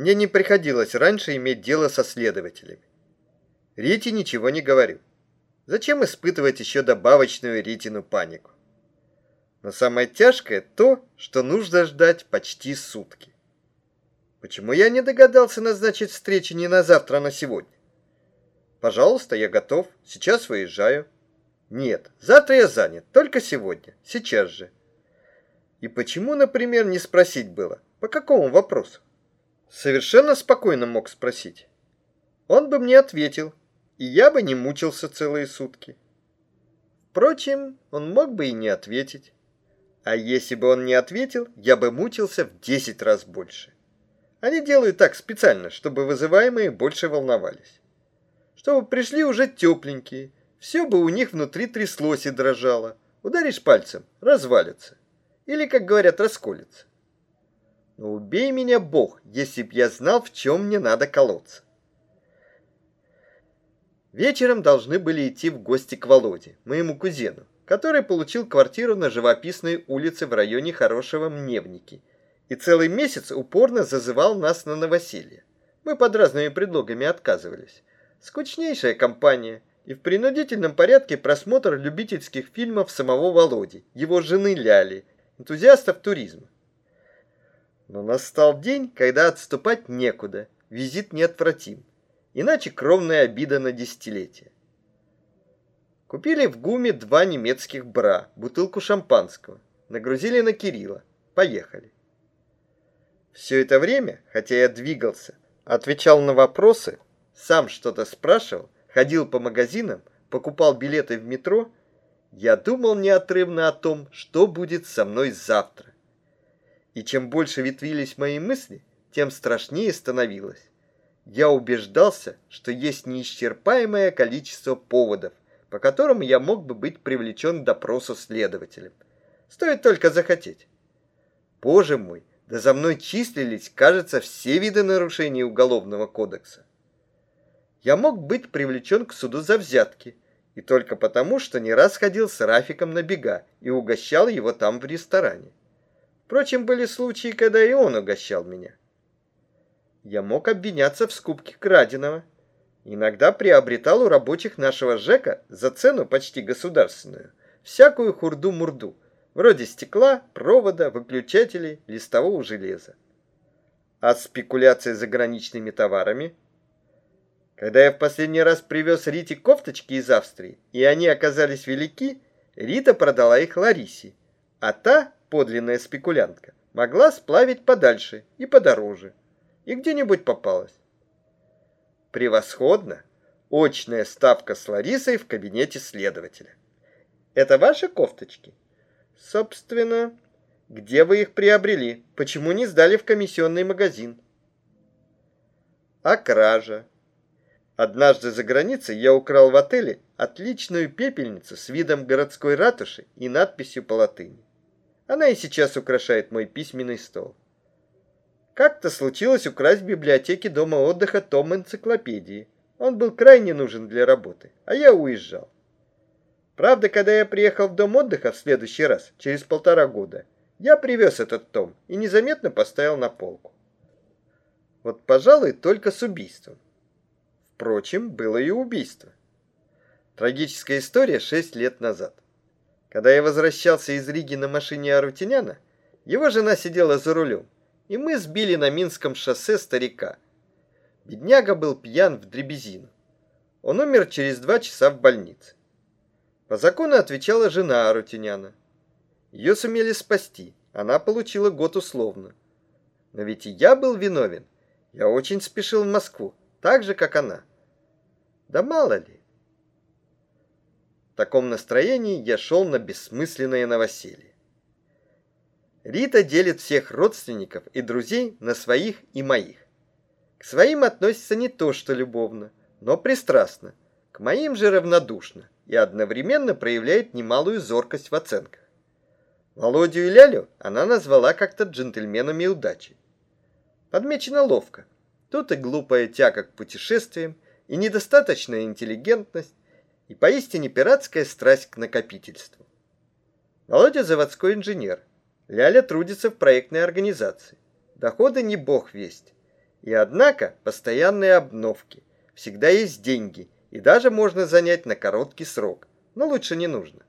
Мне не приходилось раньше иметь дело со следователями. Рите ничего не говорю. Зачем испытывать еще добавочную Ритину панику? Но самое тяжкое то, что нужно ждать почти сутки. Почему я не догадался назначить встречу не на завтра, а на сегодня? Пожалуйста, я готов. Сейчас выезжаю. Нет, завтра я занят, только сегодня, сейчас же. И почему, например, не спросить было? По какому вопросу? Совершенно спокойно мог спросить. Он бы мне ответил, и я бы не мучился целые сутки. Впрочем, он мог бы и не ответить. А если бы он не ответил, я бы мучился в десять раз больше. Они делают так специально, чтобы вызываемые больше волновались. Чтобы пришли уже тепленькие, все бы у них внутри тряслось и дрожало. Ударишь пальцем – развалится. Или, как говорят, расколется. Убей меня, Бог, если б я знал, в чем мне надо колоться. Вечером должны были идти в гости к Володе, моему кузену, который получил квартиру на живописной улице в районе Хорошего Мневники и целый месяц упорно зазывал нас на новоселье. Мы под разными предлогами отказывались. Скучнейшая компания и в принудительном порядке просмотр любительских фильмов самого Володи, его жены Ляли, энтузиастов туризма. Но настал день, когда отступать некуда, визит неотвратим, иначе кровная обида на десятилетие. Купили в ГУМе два немецких бра, бутылку шампанского, нагрузили на Кирилла, поехали. Все это время, хотя я двигался, отвечал на вопросы, сам что-то спрашивал, ходил по магазинам, покупал билеты в метро, я думал неотрывно о том, что будет со мной завтра. И чем больше ветвились мои мысли, тем страшнее становилось. Я убеждался, что есть неисчерпаемое количество поводов, по которым я мог бы быть привлечен к допросу следователем. Стоит только захотеть. Боже мой, да за мной числились, кажется, все виды нарушений Уголовного кодекса. Я мог быть привлечен к суду за взятки, и только потому, что не раз ходил с Рафиком на бега и угощал его там в ресторане. Впрочем, были случаи, когда и он угощал меня. Я мог обвиняться в скупке краденого. Иногда приобретал у рабочих нашего ЖЭКа за цену почти государственную всякую хурду-мурду, вроде стекла, провода, выключателей, листового железа. А спекуляция заграничными товарами? Когда я в последний раз привез Рите кофточки из Австрии, и они оказались велики, Рита продала их Ларисе, а та подлинная спекулянтка, могла сплавить подальше и подороже. И где-нибудь попалась. Превосходно! Очная ставка с Ларисой в кабинете следователя. Это ваши кофточки? Собственно, где вы их приобрели? Почему не сдали в комиссионный магазин? А кража? Однажды за границей я украл в отеле отличную пепельницу с видом городской ратуши и надписью по латыни. Она и сейчас украшает мой письменный стол. Как-то случилось украсть в библиотеке дома отдыха том энциклопедии. Он был крайне нужен для работы, а я уезжал. Правда, когда я приехал в дом отдыха в следующий раз, через полтора года, я привез этот том и незаметно поставил на полку. Вот, пожалуй, только с убийством. Впрочем, было и убийство. Трагическая история шесть лет назад. Когда я возвращался из Риги на машине Арутиняна, его жена сидела за рулем, и мы сбили на Минском шоссе старика. Бедняга был пьян в дребезину. Он умер через два часа в больнице. По закону отвечала жена Арутиняна. Ее сумели спасти, она получила год условно. Но ведь и я был виновен. Я очень спешил в Москву, так же, как она. Да мало ли таком настроении я шел на бессмысленное новоселье. Рита делит всех родственников и друзей на своих и моих. К своим относится не то, что любовно, но пристрастно, к моим же равнодушно и одновременно проявляет немалую зоркость в оценках. Володю и Лялю она назвала как-то джентльменами удачи. Подмечено ловко. Тут и глупая тяга к путешествиям, и недостаточная интеллигентность, и поистине пиратская страсть к накопительству. Володя заводской инженер. Ляля трудится в проектной организации. Доходы не бог весть. И однако постоянные обновки. Всегда есть деньги, и даже можно занять на короткий срок. Но лучше не нужно.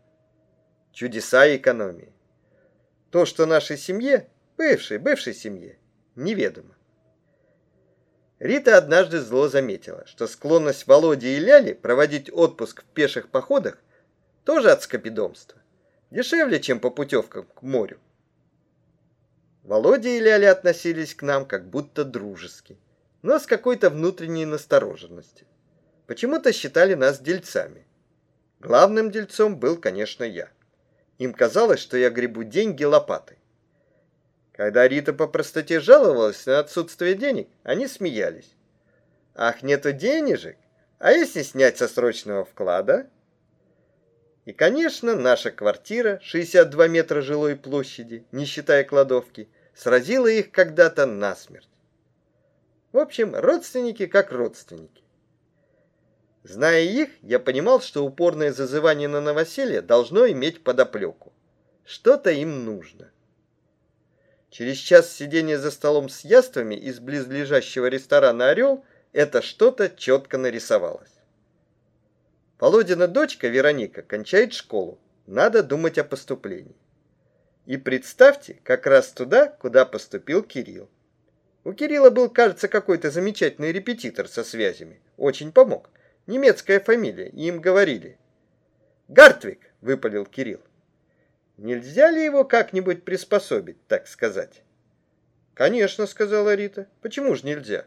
Чудеса экономии. То, что нашей семье, бывшей, бывшей семье, неведомо. Рита однажды зло заметила, что склонность Володи и Ляли проводить отпуск в пеших походах тоже от скопидомства. Дешевле, чем по путевкам к морю. Володя и Ляля относились к нам как будто дружески, но с какой-то внутренней настороженностью. Почему-то считали нас дельцами. Главным дельцом был, конечно, я. Им казалось, что я гребу деньги лопатой. Когда Рита по простоте жаловалась на отсутствие денег, они смеялись. «Ах, нету денежек? А если снять со срочного вклада?» И, конечно, наша квартира, 62 метра жилой площади, не считая кладовки, сразила их когда-то насмерть. В общем, родственники как родственники. Зная их, я понимал, что упорное зазывание на новоселье должно иметь подоплеку. Что-то им нужно. Через час сидения за столом с яствами из близлежащего ресторана «Орел» это что-то четко нарисовалось. Володина дочка Вероника кончает школу. Надо думать о поступлении. И представьте, как раз туда, куда поступил Кирилл. У Кирилла был, кажется, какой-то замечательный репетитор со связями. Очень помог. Немецкая фамилия, и им говорили. «Гартвик!» — выпалил Кирилл. «Нельзя ли его как-нибудь приспособить, так сказать?» «Конечно», — сказала Рита. «Почему же нельзя?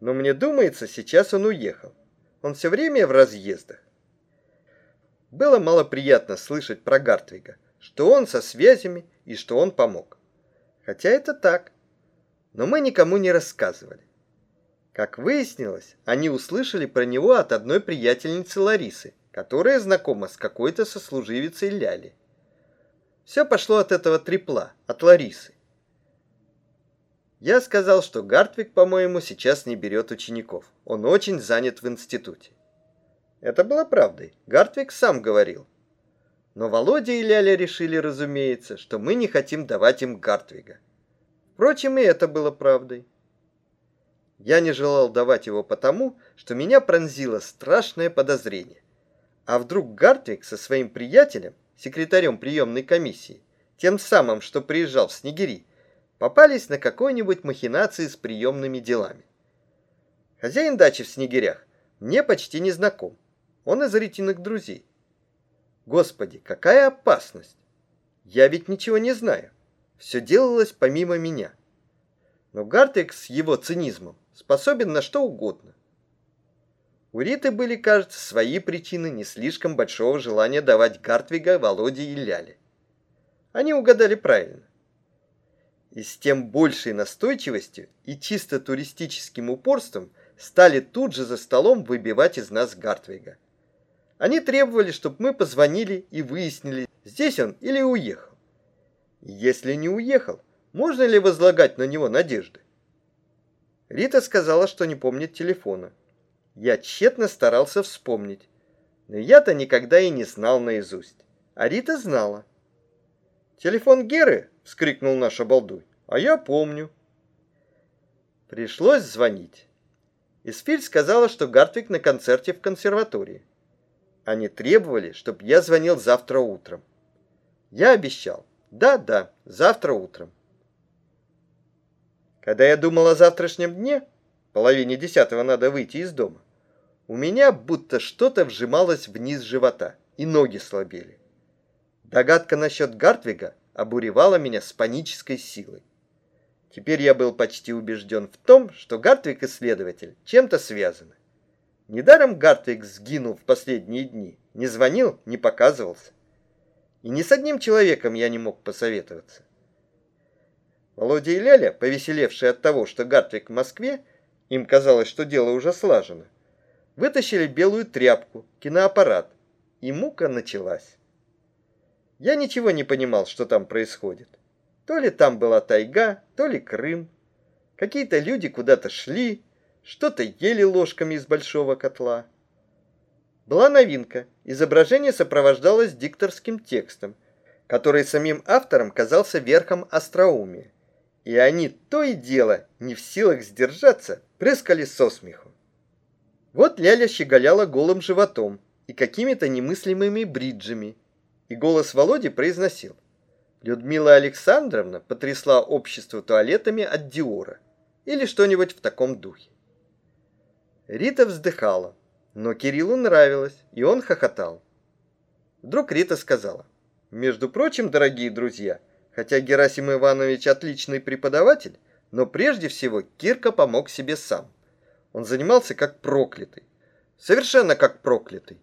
Но мне думается, сейчас он уехал. Он все время в разъездах. Было малоприятно слышать про Гартвига, что он со связями и что он помог. Хотя это так. Но мы никому не рассказывали. Как выяснилось, они услышали про него от одной приятельницы Ларисы, которая знакома с какой-то сослуживицей Ляли. Все пошло от этого трипла, от Ларисы. Я сказал, что Гартвик, по-моему, сейчас не берет учеников. Он очень занят в институте. Это было правдой. Гартвик сам говорил. Но Володя и Ляля решили, разумеется, что мы не хотим давать им Гартвига. Впрочем, и это было правдой. Я не желал давать его потому, что меня пронзило страшное подозрение. А вдруг Гартвиг со своим приятелем, секретарем приемной комиссии, тем самым, что приезжал в Снегири, попались на какой-нибудь махинации с приемными делами. Хозяин дачи в Снегирях мне почти не знаком. Он из ретиных друзей. Господи, какая опасность! Я ведь ничего не знаю. Все делалось помимо меня. Но Гартек с его цинизмом способен на что угодно. У Риты были, кажется, свои причины не слишком большого желания давать Гартвига, Володе и Ляле. Они угадали правильно. И с тем большей настойчивостью и чисто туристическим упорством стали тут же за столом выбивать из нас Гартвига. Они требовали, чтобы мы позвонили и выяснили, здесь он или уехал. Если не уехал, можно ли возлагать на него надежды? Рита сказала, что не помнит телефона. Я тщетно старался вспомнить. Но я-то никогда и не знал наизусть. А Рита знала. «Телефон Геры?» — вскрикнул наш обалдуй. «А я помню». Пришлось звонить. Исфиль сказала, что Гартвик на концерте в консерватории. Они требовали, чтобы я звонил завтра утром. Я обещал. Да-да, завтра утром. Когда я думал о завтрашнем дне, половине десятого надо выйти из дома, у меня будто что-то вжималось вниз живота, и ноги слабели. Догадка насчет Гартвига обуревала меня с панической силой. Теперь я был почти убежден в том, что Гартвиг и следователь чем-то связаны. Недаром Гартвик сгинул в последние дни. Не звонил, не показывался. И ни с одним человеком я не мог посоветоваться. Володя и Ляля, повеселевшие от того, что Гартвик в Москве, им казалось, что дело уже слажено, вытащили белую тряпку, киноаппарат, и мука началась. Я ничего не понимал, что там происходит. То ли там была тайга, то ли Крым. Какие-то люди куда-то шли, что-то ели ложками из большого котла. Была новинка. Изображение сопровождалось дикторским текстом, который самим автором казался верхом остроумия. И они то и дело, не в силах сдержаться, прыскали со смеху. Вот Ляля щеголяла голым животом и какими-то немыслимыми бриджами, и голос Володи произносил. Людмила Александровна потрясла общество туалетами от Диора или что-нибудь в таком духе. Рита вздыхала, но Кириллу нравилось, и он хохотал. Вдруг Рита сказала, «Между прочим, дорогие друзья, хотя Герасим Иванович отличный преподаватель, но прежде всего Кирка помог себе сам. Он занимался как проклятый, совершенно как проклятый.